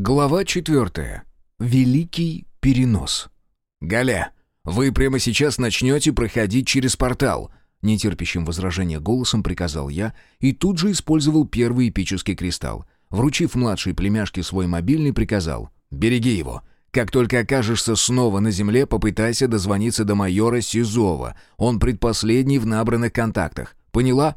Глава четвертая. Великий перенос. «Галя, вы прямо сейчас начнете проходить через портал», нетерпящим возражения голосом приказал я и тут же использовал первый эпический кристалл. Вручив младшей племяшке свой мобильный, приказал «Береги его. Как только окажешься снова на земле, попытайся дозвониться до майора Сизова. Он предпоследний в набранных контактах. Поняла?»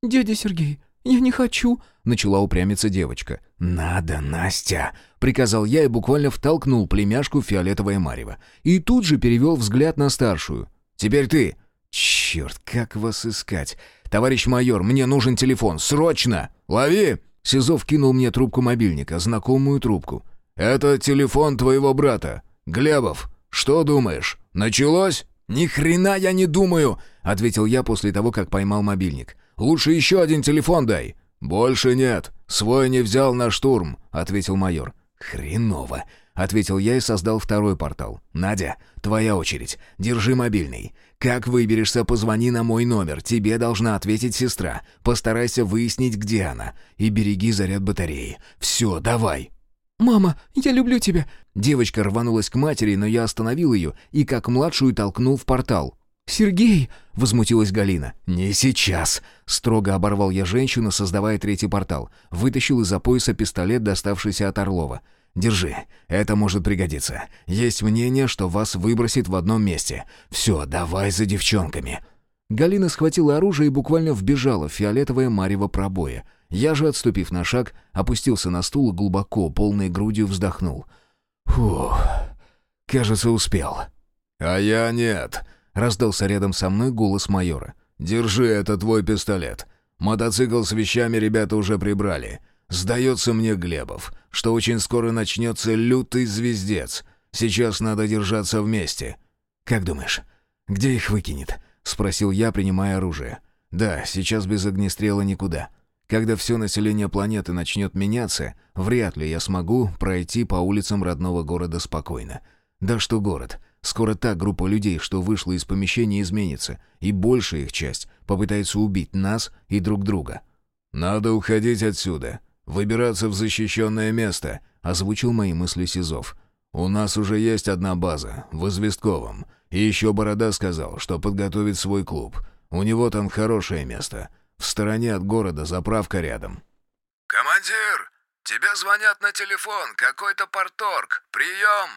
«Дядя Сергей, я не хочу», — начала упрямиться девочка. «Надо, Настя!» — приказал я и буквально втолкнул племяшку фиолетовое марево. И тут же перевел взгляд на старшую. «Теперь ты!» «Черт, как вас искать? Товарищ майор, мне нужен телефон, срочно! Лови!» Сизов кинул мне трубку мобильника, знакомую трубку. «Это телефон твоего брата. Глебов, что думаешь? Началось?» «Ни хрена я не думаю!» — ответил я после того, как поймал мобильник. «Лучше еще один телефон дай!» «Больше нет. Свой не взял на штурм», — ответил майор. «Хреново», — ответил я и создал второй портал. «Надя, твоя очередь. Держи мобильный. Как выберешься, позвони на мой номер. Тебе должна ответить сестра. Постарайся выяснить, где она. И береги заряд батареи. Все, давай». «Мама, я люблю тебя!» Девочка рванулась к матери, но я остановил ее и как младшую толкнул в портал. «Сергей!» — возмутилась Галина. «Не сейчас!» — строго оборвал я женщину, создавая третий портал. Вытащил из-за пояса пистолет, доставшийся от Орлова. «Держи, это может пригодиться. Есть мнение, что вас выбросит в одном месте. Все, давай за девчонками!» Галина схватила оружие и буквально вбежала в фиолетовое марево пробоя. Я же, отступив на шаг, опустился на стул и глубоко, полной грудью вздохнул. «Фух, кажется, успел». «А я нет», — раздался рядом со мной голос майора. «Держи, это твой пистолет. Мотоцикл с вещами ребята уже прибрали. Сдается мне Глебов, что очень скоро начнется лютый звездец. Сейчас надо держаться вместе». «Как думаешь, где их выкинет?» — спросил я, принимая оружие. «Да, сейчас без огнестрела никуда». Когда все население планеты начнет меняться, вряд ли я смогу пройти по улицам родного города спокойно. Да что город. Скоро та группа людей, что вышла из помещения, изменится, и большая их часть попытается убить нас и друг друга. «Надо уходить отсюда. Выбираться в защищенное место», — озвучил мои мысли Сизов. «У нас уже есть одна база, в Известковом. И еще Борода сказал, что подготовит свой клуб. У него там хорошее место». В стороне от города заправка рядом. «Командир, тебя звонят на телефон, какой-то порторг. Прием!»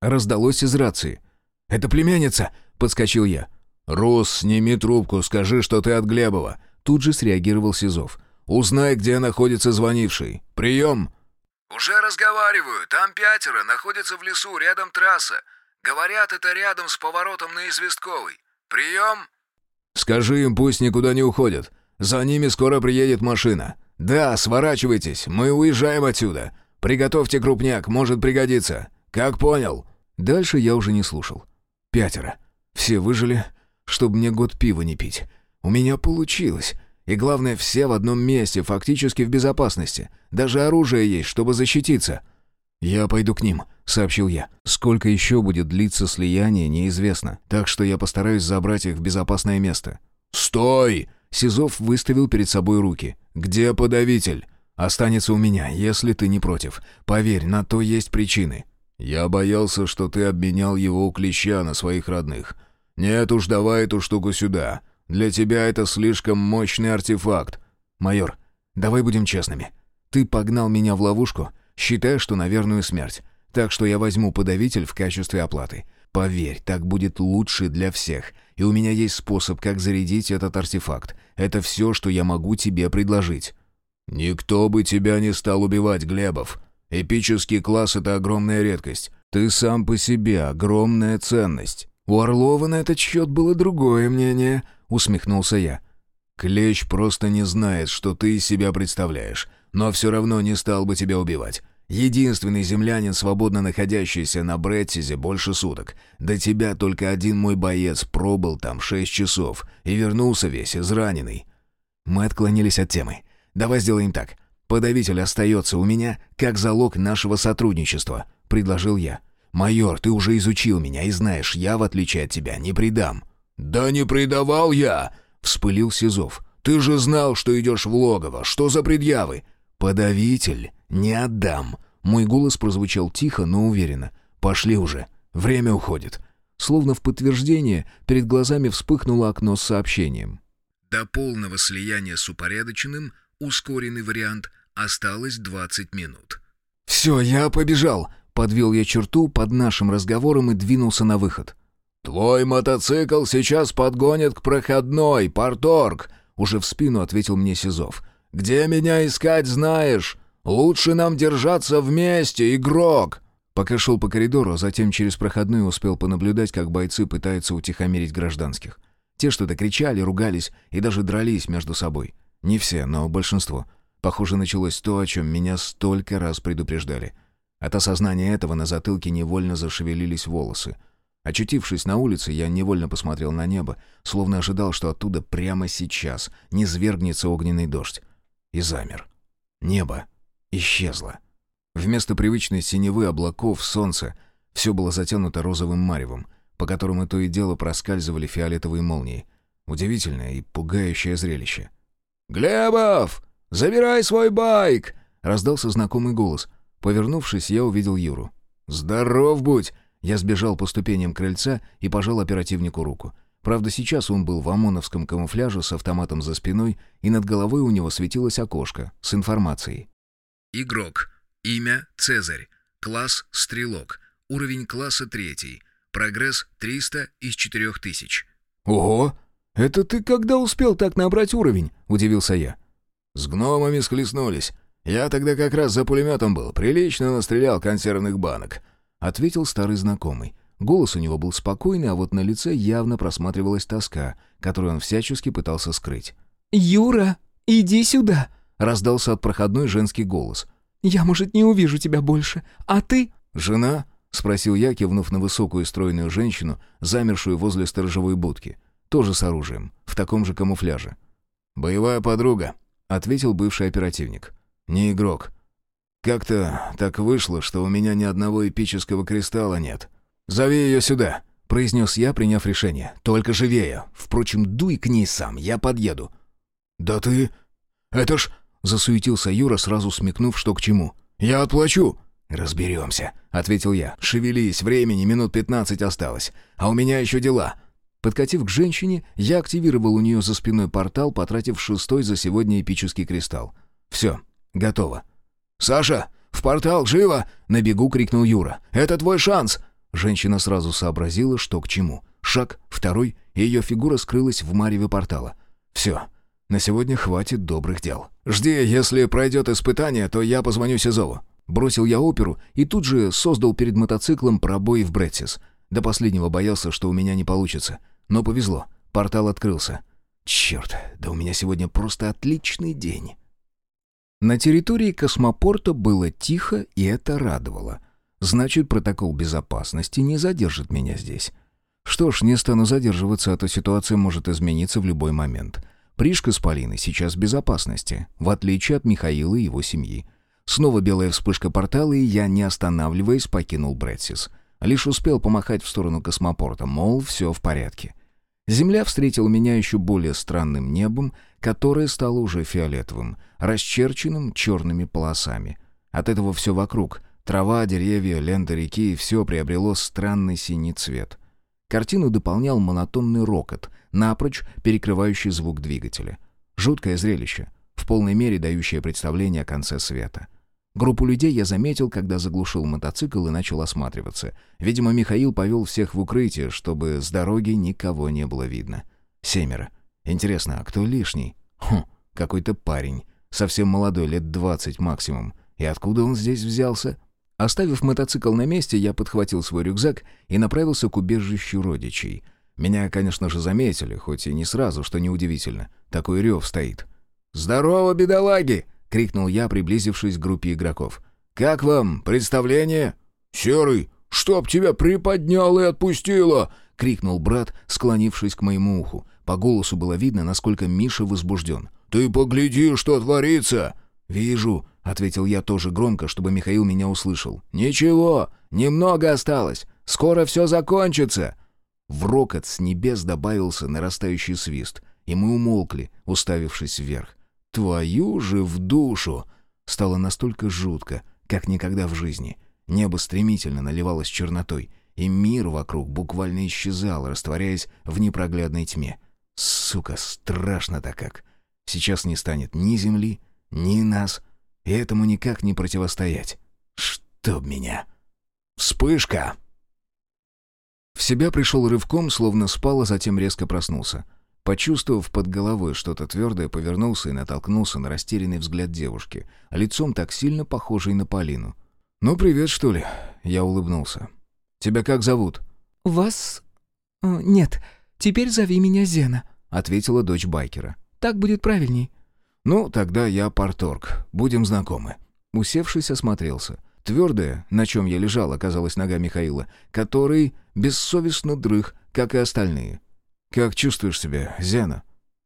Раздалось из рации. «Это племянница!» — подскочил я. «Рус, сними трубку, скажи, что ты от Глебова!» Тут же среагировал Сизов. «Узнай, где находится звонивший. Прием!» «Уже разговариваю. Там пятеро, находятся в лесу, рядом трасса. Говорят, это рядом с поворотом на Известковый. Прием!» «Скажи им, пусть никуда не уходят. За ними скоро приедет машина. Да, сворачивайтесь, мы уезжаем отсюда. Приготовьте крупняк, может пригодиться. Как понял?» Дальше я уже не слушал. Пятеро. Все выжили, чтобы мне год пива не пить. У меня получилось. И главное, все в одном месте, фактически в безопасности. Даже оружие есть, чтобы защититься. «Я пойду к ним», — сообщил я. «Сколько еще будет длиться слияние, неизвестно, так что я постараюсь забрать их в безопасное место». «Стой!» Сизов выставил перед собой руки. «Где подавитель?» «Останется у меня, если ты не против. Поверь, на то есть причины». «Я боялся, что ты обменял его у клеща на своих родных. Нет уж, давай эту штуку сюда. Для тебя это слишком мощный артефакт». «Майор, давай будем честными. Ты погнал меня в ловушку, считая, что на верную смерть. Так что я возьму подавитель в качестве оплаты. Поверь, так будет лучше для всех. И у меня есть способ, как зарядить этот артефакт. Это все, что я могу тебе предложить». «Никто бы тебя не стал убивать, Глебов. Эпический класс — это огромная редкость. Ты сам по себе огромная ценность». «У Орлова на этот счет было другое мнение», — усмехнулся я. «Клещ просто не знает, что ты из себя представляешь, но все равно не стал бы тебя убивать. Единственный землянин, свободно находящийся на Бреттизе больше суток. До тебя только один мой боец пробыл там шесть часов и вернулся весь израненный. Мы отклонились от темы. Давай сделаем так. Подавитель остается у меня как залог нашего сотрудничества, предложил я. Майор, ты уже изучил меня и знаешь, я, в отличие от тебя, не предам. Да не предавал я, вспылил Сизов. Ты же знал, что идешь в логово. Что за предъявы? Подавитель «Не отдам», — Мой голос прозвучал тихо, но уверенно. «Пошли уже. Время уходит». Словно в подтверждение, перед глазами вспыхнуло окно с сообщением. До полного слияния с упорядоченным, ускоренный вариант, осталось 20 минут. «Все, я побежал!» Подвел я черту под нашим разговором и двинулся на выход. «Твой мотоцикл сейчас подгонят к проходной, порторг!» Уже в спину ответил мне Сизов. «Где меня искать, знаешь? Лучше нам держаться вместе, игрок!» Пока шел по коридору, а затем через проходную успел понаблюдать, как бойцы пытаются утихомирить гражданских. Те что-то кричали, ругались и даже дрались между собой. Не все, но большинство. Похоже, началось то, о чем меня столько раз предупреждали. От осознания этого на затылке невольно зашевелились волосы. Очутившись на улице, я невольно посмотрел на небо, словно ожидал, что оттуда прямо сейчас не свергнется огненный дождь. И замер. Небо исчезло. Вместо привычной синевы облаков солнца все было затянуто розовым маревом, по которому то и дело проскальзывали фиолетовые молнии. Удивительное и пугающее зрелище. «Глебов, забирай свой байк!» — раздался знакомый голос. Повернувшись, я увидел Юру. «Здоров будь!» Я сбежал по ступеням крыльца и пожал оперативнику руку. Правда, сейчас он был в ОМОНовском камуфляже с автоматом за спиной, и над головой у него светилось окошко с информацией. Игрок. Имя Цезарь. Класс Стрелок. Уровень класса третий. Прогресс 300 из 4000. «Ого! Это ты когда успел так набрать уровень?» — удивился я. «С гномами схлестнулись. Я тогда как раз за пулеметом был, прилично настрелял консервных банок», — ответил старый знакомый. Голос у него был спокойный, а вот на лице явно просматривалась тоска, которую он всячески пытался скрыть. «Юра, иди сюда!» — раздался от проходной женский голос. «Я, может, не увижу тебя больше, а ты...» «Жена?» — спросил я, кивнув на высокую стройную женщину, замершую возле сторожевой будки. Тоже с оружием, в таком же камуфляже. «Боевая подруга», — ответил бывший оперативник не игрок. Как-то так вышло, что у меня ни одного эпического кристалла нет. Зови ее сюда, произнес я, приняв решение. Только живее. Впрочем, дуй к ней сам, я подъеду. Да ты... Это ж... Засуетился Юра, сразу смекнув, что к чему. «Я отплачу!» «Разберемся», — ответил я. «Шевелись, времени минут пятнадцать осталось. А у меня еще дела». Подкатив к женщине, я активировал у нее за спиной портал, потратив шестой за сегодня эпический кристалл. «Все, Готово. «Саша, в портал, живо!» — на бегу крикнул Юра. «Это твой шанс!» Женщина сразу сообразила, что к чему. Шаг, второй, и ее фигура скрылась в мареве портала. «Все, на сегодня хватит добрых дел. Жди, если пройдет испытание, то я позвоню Сизову». Бросил я оперу и тут же создал перед мотоциклом пробой в Бретсис. До последнего боялся, что у меня не получится. Но повезло, портал открылся. Черт, да у меня сегодня просто отличный день. На территории космопорта было тихо, и это радовало. Значит, протокол безопасности не задержит меня здесь. Что ж, не стану задерживаться, а то ситуация может измениться в любой момент. Пришка с Полиной сейчас в безопасности, в отличие от Михаила и его семьи. Снова белая вспышка портала, и я, не останавливаясь, покинул Бретсис. Лишь успел помахать в сторону космопорта, мол, все в порядке. Земля встретила меня еще более странным небом, которое стало уже фиолетовым, расчерченным черными полосами. От этого все вокруг — трава, деревья, лента реки — все приобрело странный синий цвет. Картину дополнял монотонный рокот, напрочь перекрывающий звук двигателя. Жуткое зрелище, в полной мере дающее представление о конце света — Группу людей я заметил, когда заглушил мотоцикл и начал осматриваться. Видимо, Михаил повел всех в укрытие, чтобы с дороги никого не было видно. Семеро. Интересно, а кто лишний? Хм, какой-то парень. Совсем молодой, лет двадцать максимум. И откуда он здесь взялся? Оставив мотоцикл на месте, я подхватил свой рюкзак и направился к убежищу родичей. Меня, конечно же, заметили, хоть и не сразу, что неудивительно. Такой рев стоит. «Здорово, бедолаги!» — крикнул я, приблизившись к группе игроков. «Как вам представление?» «Серый, чтоб тебя приподнял и отпустило!» — крикнул брат, склонившись к моему уху. По голосу было видно, насколько Миша возбужден. «Ты погляди, что творится!» «Вижу», — ответил я тоже громко, чтобы Михаил меня услышал. «Ничего, немного осталось. Скоро все закончится!» В рокот с небес добавился нарастающий свист, и мы умолкли, уставившись вверх. Твою же в душу! Стало настолько жутко, как никогда в жизни. Небо стремительно наливалось чернотой, и мир вокруг буквально исчезал, растворяясь в непроглядной тьме. Сука, страшно-то как. Сейчас не станет ни земли, ни нас, и этому никак не противостоять. Чтоб меня. Вспышка! В себя пришел рывком, словно спал, а затем резко проснулся. Почувствовав под головой что-то твердое, повернулся и натолкнулся на растерянный взгляд девушки, лицом так сильно похожей на Полину. «Ну, привет, что ли?» Я улыбнулся. «Тебя как зовут?» «Вас... э, нет, теперь зови меня Зена», — ответила дочь байкера. «Так будет правильней». «Ну, тогда я Парторг. Будем знакомы». Усевшись, осмотрелся. Твердое, на чем я лежал, оказалась нога Михаила, который бессовестно дрых, как и остальные. «Как чувствуешь себя, Зена?»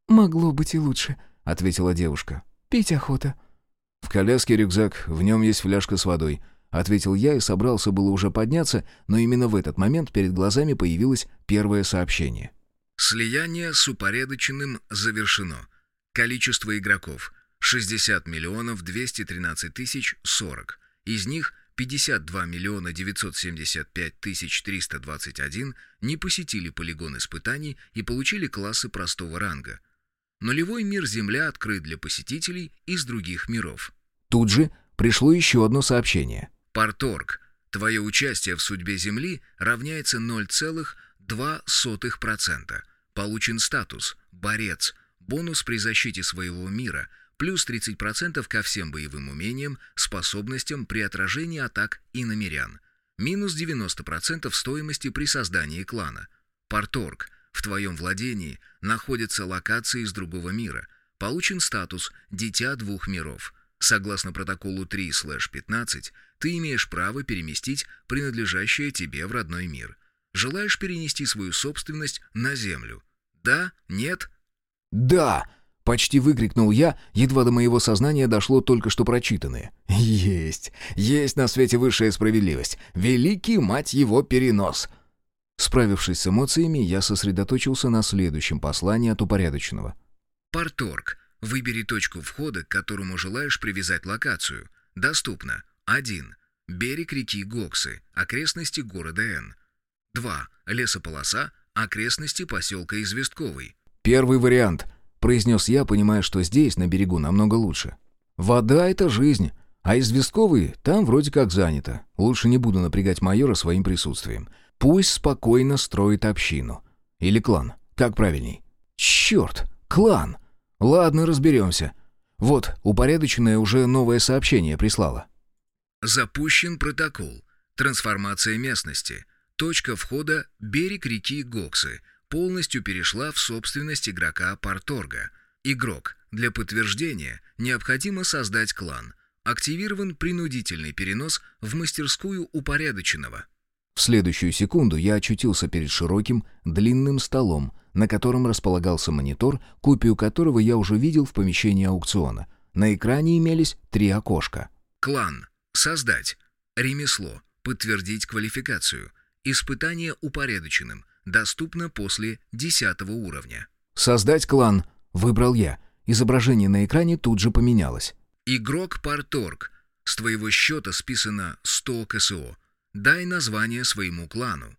«Могло быть и лучше», — ответила девушка. «Пить охота». «В коляске рюкзак, в нем есть фляжка с водой», — ответил я и собрался было уже подняться, но именно в этот момент перед глазами появилось первое сообщение. Слияние с упорядоченным завершено. Количество игроков – 60 миллионов 213 тысяч 40. Из них 52 миллиона 975 тысяч 321 не посетили полигон испытаний и получили классы простого ранга. Нулевой мир Земля открыт для посетителей из других миров. Тут же пришло еще одно сообщение. Парторг. Твое участие в судьбе Земли равняется 0,2%. Получен статус «Борец». Бонус при защите своего мира – плюс 30% ко всем боевым умениям, способностям при отражении атак иномерян, минус 90% стоимости при создании клана. Парторг. В твоем владении находятся локации из другого мира. Получен статус «Дитя двух миров». Согласно протоколу 3-15, ты имеешь право переместить принадлежащее тебе в родной мир. Желаешь перенести свою собственность на Землю? Да? Нет? «Да!» — почти выкрикнул я, едва до моего сознания дошло только что прочитанное. «Есть! Есть на свете высшая справедливость! Великий, мать его, перенос!» Справившись с эмоциями, я сосредоточился на следующем послании от упорядоченного. Парторг. Выбери точку входа, к которому желаешь привязать локацию. Доступно. 1. Берег реки Гоксы, окрестности города Н. 2. Лесополоса, окрестности поселка Известковый. «Первый вариант», — произнес я, понимая, что здесь, на берегу, намного лучше. «Вода — это жизнь, а известковый там вроде как занято. Лучше не буду напрягать майора своим присутствием. Пусть спокойно строит общину. Или клан, как правильней. Черт, клан! Ладно, разберемся. Вот, упорядоченное уже новое сообщение прислала. Запущен протокол. Трансформация местности. Точка входа – берег реки Гоксы. Полностью перешла в собственность игрока Парторга. Игрок. Для подтверждения необходимо создать клан. Активирован принудительный перенос в мастерскую упорядоченного. В следующую секунду я очутился перед широким, длинным столом, на котором располагался монитор, копию которого я уже видел в помещении аукциона. На экране имелись три окошка. Клан. Создать. Ремесло. Подтвердить квалификацию. Испытание упорядоченным. Доступно после 10 уровня. «Создать клан», — выбрал я. Изображение на экране тут же поменялось. Игрок Парторг. С твоего счета списано 100 КСО. Дай название своему клану.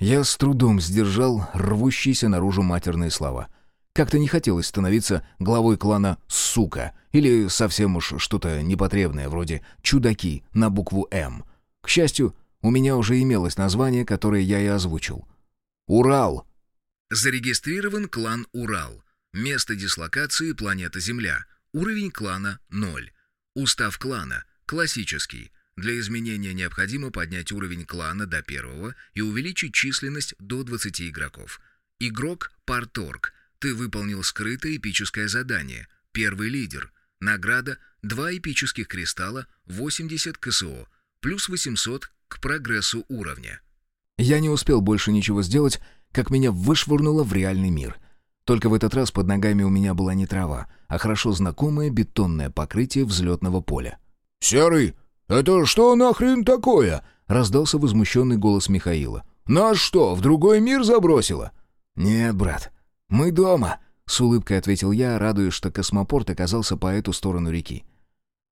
Я с трудом сдержал рвущиеся наружу матерные слова. Как-то не хотелось становиться главой клана «сука» или совсем уж что-то непотребное, вроде «чудаки» на букву «М». К счастью, у меня уже имелось название, которое я и озвучил. «Урал». Зарегистрирован клан Урал. Место дислокации планета Земля. Уровень клана 0. Устав клана классический. Для изменения необходимо поднять уровень клана до первого и увеличить численность до 20 игроков. Игрок Парторг. Ты выполнил скрытое эпическое задание. Первый лидер. Награда 2 эпических кристалла, 80 КСО, плюс 800 к прогрессу уровня. Я не успел больше ничего сделать, как меня вышвырнуло в реальный мир. Только в этот раз под ногами у меня была не трава, а хорошо знакомое бетонное покрытие взлетного поля. «Серый, это что нахрен такое?» — раздался возмущенный голос Михаила. «Нас что, в другой мир забросило?» «Нет, брат, мы дома», — с улыбкой ответил я, радуясь, что космопорт оказался по эту сторону реки.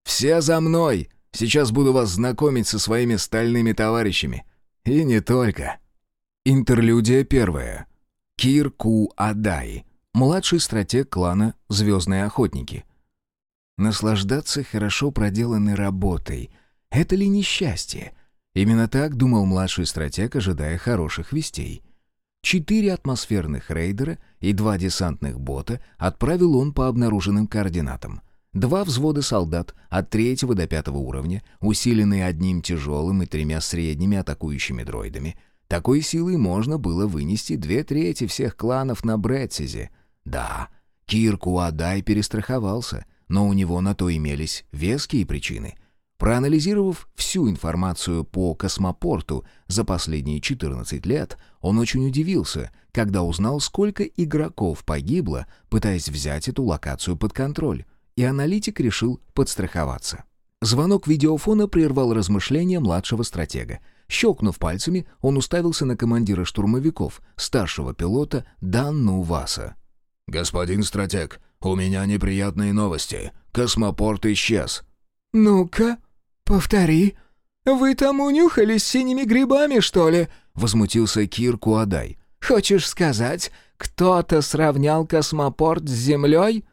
«Все за мной!» Сейчас буду вас знакомить со своими стальными товарищами. И не только». Интерлюдия первая. Кир Ку Адай, младший стратег клана «Звездные охотники». Наслаждаться хорошо проделанной работой — это ли несчастье? Именно так думал младший стратег, ожидая хороших вестей. Четыре атмосферных рейдера и два десантных бота отправил он по обнаруженным координатам. Два взвода солдат от третьего до пятого уровня, усиленные одним тяжелым и тремя средними атакующими дроидами. Такой силой можно было вынести две трети всех кланов на Брэдсизе. Да, Кир Куадай перестраховался, но у него на то имелись веские причины. Проанализировав всю информацию по космопорту за последние 14 лет, он очень удивился, когда узнал, сколько игроков погибло, пытаясь взять эту локацию под контроль, и аналитик решил подстраховаться. Звонок видеофона прервал размышления младшего стратега. Щелкнув пальцами, он уставился на командира штурмовиков, старшего пилота Данну Васа. «Господин стратег, у меня неприятные новости. Космопорт исчез». «Ну-ка, повтори. Вы там унюхались синими грибами, что ли?» — возмутился Кир Куадай. «Хочешь сказать, кто-то сравнял космопорт с Землей?»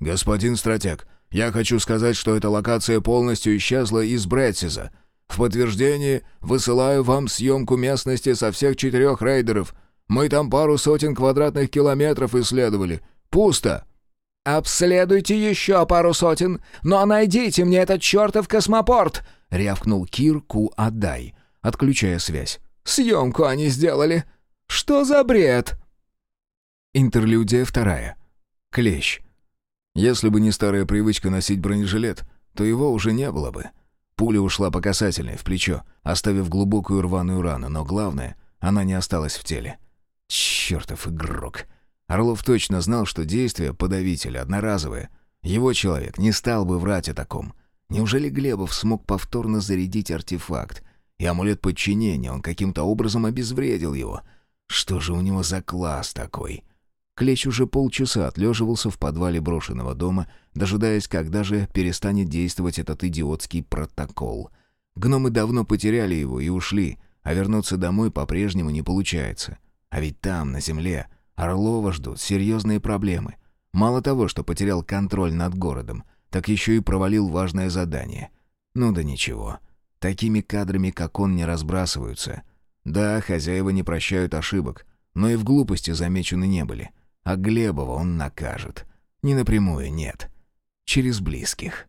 «Господин стратег, я хочу сказать, что эта локация полностью исчезла из Брэдсиза. В подтверждение высылаю вам съемку местности со всех четырех рейдеров. Мы там пару сотен квадратных километров исследовали. Пусто!» «Обследуйте еще пару сотен, но найдите мне этот чертов космопорт!» — рявкнул Кир Ку Адай, отключая связь. «Съемку они сделали! Что за бред?» Интерлюдия вторая. Клещ. Если бы не старая привычка носить бронежилет, то его уже не было бы. Пуля ушла по касательной, в плечо, оставив глубокую рваную рану, но главное, она не осталась в теле. Чертов игрок. Орлов точно знал, что действие подавителя одноразовое. Его человек не стал бы врать о таком. Неужели Глебов смог повторно зарядить артефакт? И амулет подчинения, он каким-то образом обезвредил его. Что же у него за класс такой? Клещ уже полчаса отлеживался в подвале брошенного дома, дожидаясь, когда же перестанет действовать этот идиотский протокол. Гномы давно потеряли его и ушли, а вернуться домой по-прежнему не получается. А ведь там, на земле, Орлова ждут серьезные проблемы. Мало того, что потерял контроль над городом, так еще и провалил важное задание. Ну да ничего. Такими кадрами, как он, не разбрасываются. Да, хозяева не прощают ошибок, но и в глупости замечены не были. А Глебова он накажет. Не напрямую, нет. Через близких.